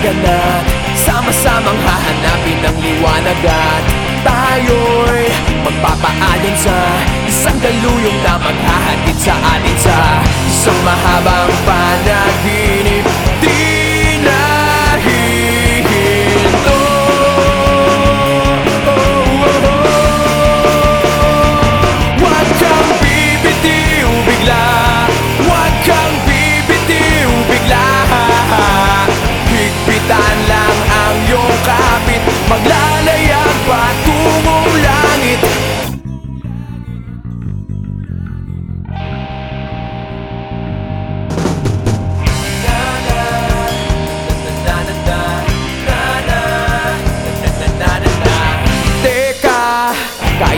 gaganap Sama-samang hahanapin ng liwanag at Tayo'y magpapaayon sa Isang daluyong na maghahatid sa atin sa Isang mahabang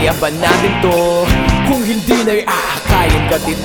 kaya ba natin to? Kung hindi na'y aakayin ka di